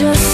just